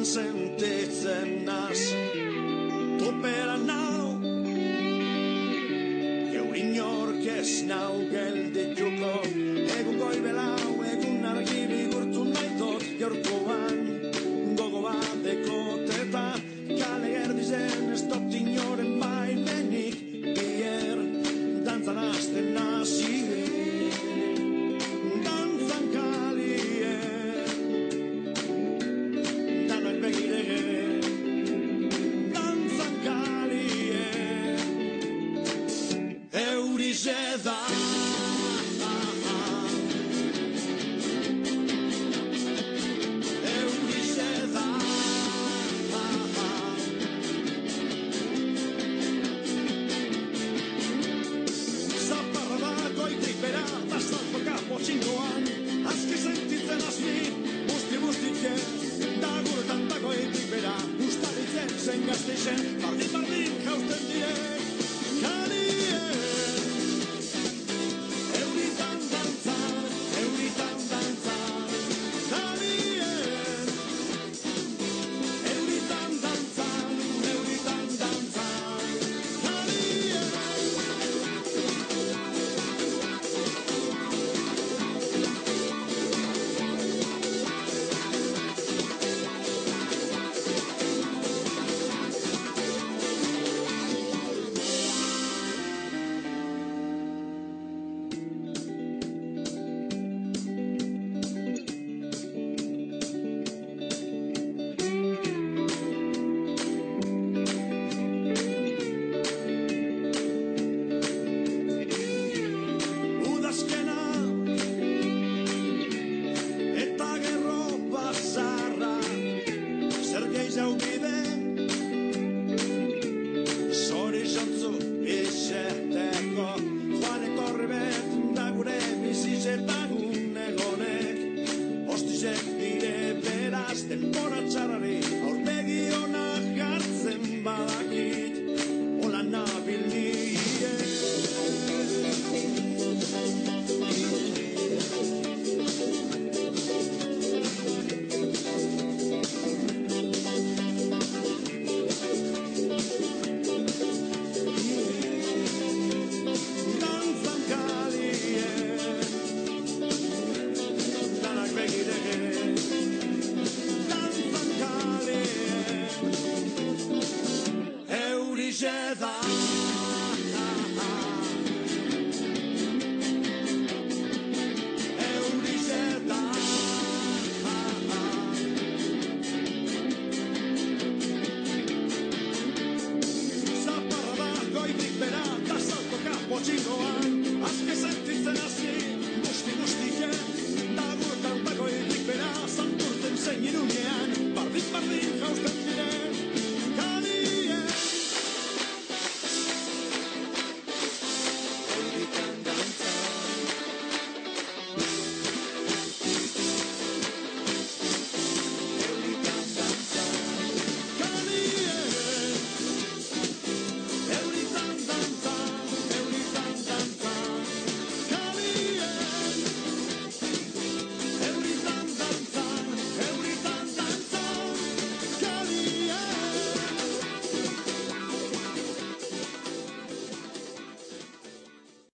buruan sentitzen naz Topera nau Eurin orkez nau geldituko Bastalko kapo txingoan. Azki sentitzen azmi Busti bustike Da guretan da goitik bera. Ustaritzen zen gazteizen Bardin Es un diseta Zaparra bajo y primavera, salto campo chino.